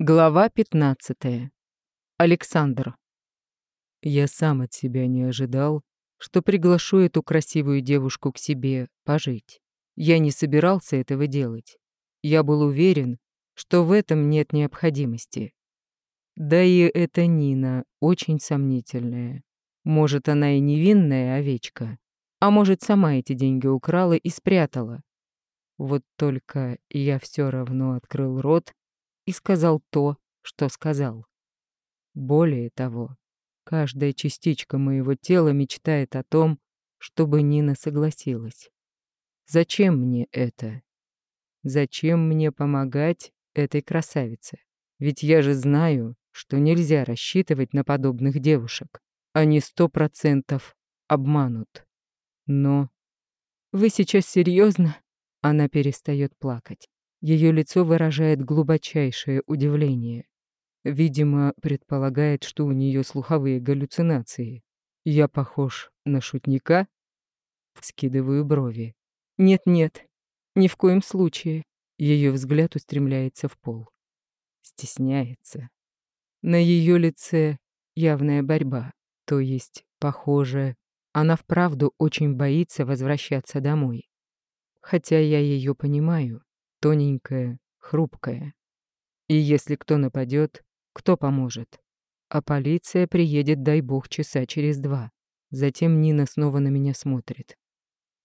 Глава 15. Александр. Я сам от себя не ожидал, что приглашу эту красивую девушку к себе пожить. Я не собирался этого делать. Я был уверен, что в этом нет необходимости. Да и эта Нина очень сомнительная. Может, она и невинная овечка, а может, сама эти деньги украла и спрятала. Вот только я все равно открыл рот и сказал то, что сказал. Более того, каждая частичка моего тела мечтает о том, чтобы Нина согласилась. Зачем мне это? Зачем мне помогать этой красавице? Ведь я же знаю, что нельзя рассчитывать на подобных девушек. Они сто процентов обманут. Но... Вы сейчас серьезно? Она перестает плакать. Ее лицо выражает глубочайшее удивление. Видимо, предполагает, что у нее слуховые галлюцинации. Я похож на шутника? Скидываю брови. Нет-нет, ни в коем случае. Ее взгляд устремляется в пол. Стесняется. На ее лице явная борьба. То есть, похоже, она вправду очень боится возвращаться домой. Хотя я ее понимаю тоненькая, хрупкая. И если кто нападет, кто поможет? А полиция приедет, дай бог, часа через два. Затем Нина снова на меня смотрит.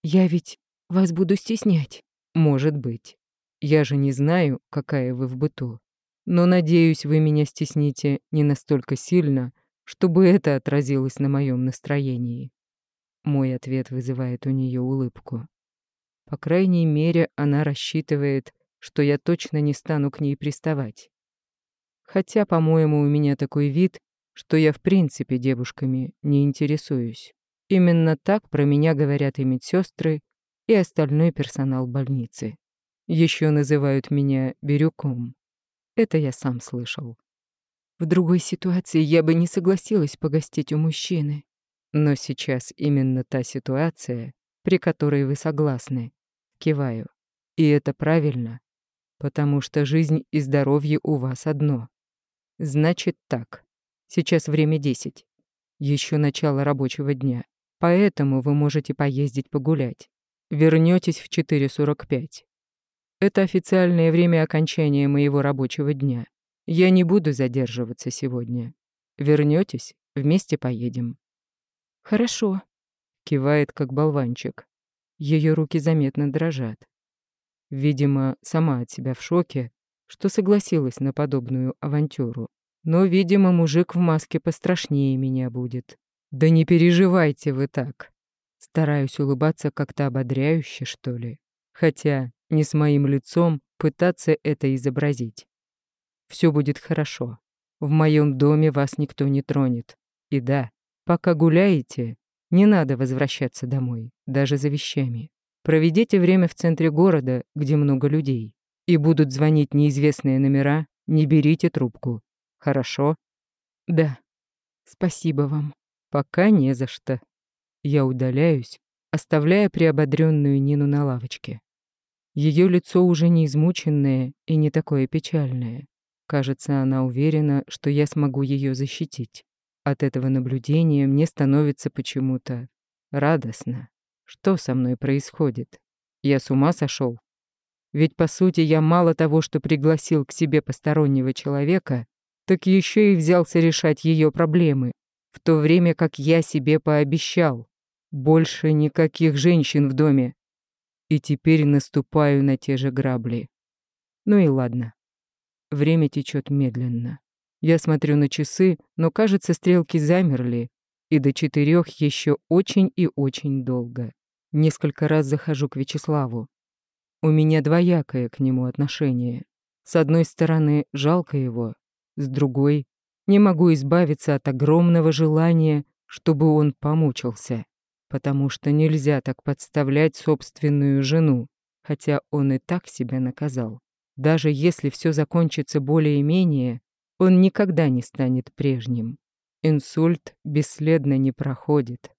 «Я ведь вас буду стеснять». «Может быть. Я же не знаю, какая вы в быту. Но, надеюсь, вы меня стесните не настолько сильно, чтобы это отразилось на моем настроении». Мой ответ вызывает у нее улыбку. По крайней мере, она рассчитывает, что я точно не стану к ней приставать. Хотя, по-моему, у меня такой вид, что я в принципе девушками не интересуюсь. Именно так про меня говорят и медсестры, и остальной персонал больницы. Еще называют меня Бирюком. Это я сам слышал. В другой ситуации я бы не согласилась погостить у мужчины. Но сейчас именно та ситуация, при которой вы согласны. Киваю. И это правильно, потому что жизнь и здоровье у вас одно. Значит так. Сейчас время десять. Еще начало рабочего дня. Поэтому вы можете поездить погулять. Вернетесь в 4.45. Это официальное время окончания моего рабочего дня. Я не буду задерживаться сегодня. Вернетесь, вместе поедем. Хорошо, кивает как болванчик. Ее руки заметно дрожат. Видимо, сама от себя в шоке, что согласилась на подобную авантюру. Но, видимо, мужик в маске пострашнее меня будет. Да не переживайте вы так. Стараюсь улыбаться как-то ободряюще, что ли. Хотя не с моим лицом пытаться это изобразить. Все будет хорошо. В моем доме вас никто не тронет. И да, пока гуляете, не надо возвращаться домой, даже за вещами. Проведите время в центре города, где много людей. И будут звонить неизвестные номера, не берите трубку. Хорошо? Да. Спасибо вам. Пока не за что. Я удаляюсь, оставляя приободренную Нину на лавочке. Ее лицо уже не измученное и не такое печальное. Кажется, она уверена, что я смогу ее защитить. От этого наблюдения мне становится почему-то радостно. Что со мной происходит? Я с ума сошел? Ведь, по сути, я мало того, что пригласил к себе постороннего человека, так еще и взялся решать ее проблемы, в то время как я себе пообещал. Больше никаких женщин в доме. И теперь наступаю на те же грабли. Ну и ладно. Время течет медленно. Я смотрю на часы, но, кажется, стрелки замерли, и до четырех еще очень и очень долго. Несколько раз захожу к Вячеславу. У меня двоякое к нему отношение. С одной стороны, жалко его, с другой — не могу избавиться от огромного желания, чтобы он помучился, потому что нельзя так подставлять собственную жену, хотя он и так себя наказал. Даже если все закончится более-менее, он никогда не станет прежним. Инсульт бесследно не проходит.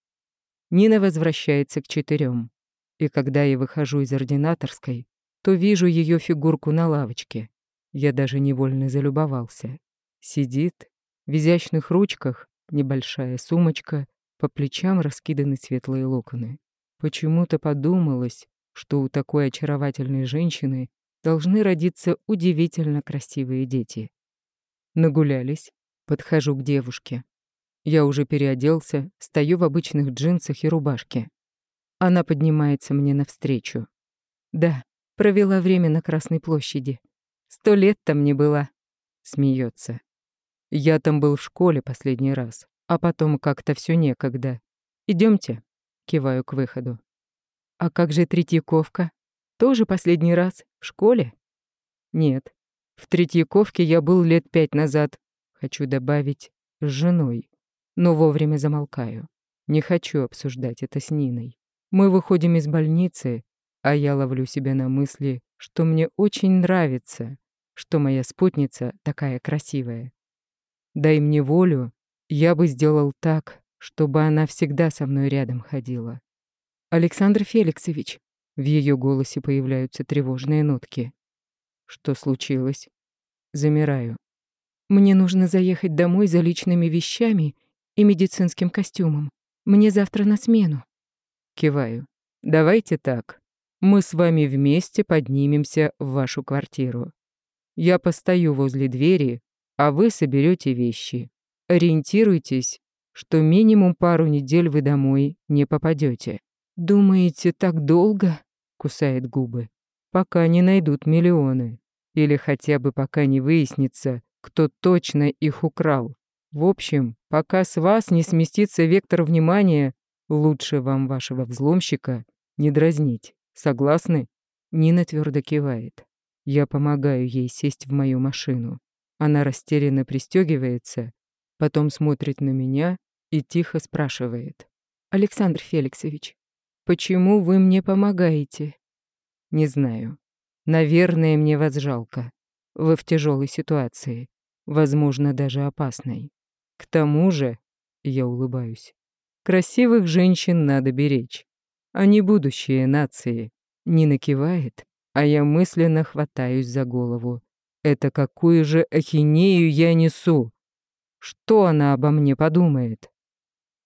Нина возвращается к четырем. И когда я выхожу из ординаторской, то вижу ее фигурку на лавочке. Я даже невольно залюбовался. Сидит, в изящных ручках, небольшая сумочка, по плечам раскиданы светлые локоны. Почему-то подумалось, что у такой очаровательной женщины должны родиться удивительно красивые дети. Нагулялись, подхожу к девушке. Я уже переоделся, стою в обычных джинсах и рубашке. Она поднимается мне навстречу. Да, провела время на Красной площади. Сто лет там не была. Смеется. Я там был в школе последний раз, а потом как-то все некогда. Идемте, киваю к выходу. А как же Третьяковка? Тоже последний раз в школе? Нет. В Третьяковке я был лет пять назад. Хочу добавить, с женой. Но вовремя замолкаю. Не хочу обсуждать это с Ниной. Мы выходим из больницы, а я ловлю себя на мысли, что мне очень нравится, что моя спутница такая красивая. Дай мне волю, я бы сделал так, чтобы она всегда со мной рядом ходила. Александр Феликсович, в ее голосе появляются тревожные нотки. Что случилось? Замираю. Мне нужно заехать домой за личными вещами и медицинским костюмом. Мне завтра на смену. Киваю. «Давайте так. Мы с вами вместе поднимемся в вашу квартиру. Я постою возле двери, а вы соберете вещи. Ориентируйтесь, что минимум пару недель вы домой не попадете. «Думаете, так долго?» — кусает губы. «Пока не найдут миллионы. Или хотя бы пока не выяснится, кто точно их украл. В общем, пока с вас не сместится вектор внимания Лучше вам вашего взломщика не дразнить. Согласны? Нина твердо кивает. Я помогаю ей сесть в мою машину. Она растерянно пристегивается, потом смотрит на меня и тихо спрашивает. «Александр Феликсович, почему вы мне помогаете?» «Не знаю. Наверное, мне вас жалко. Вы в тяжелой ситуации, возможно, даже опасной. К тому же, я улыбаюсь, Красивых женщин надо беречь. Они будущее нации. Нина кивает, а я мысленно хватаюсь за голову. Это какую же ахинею я несу? Что она обо мне подумает?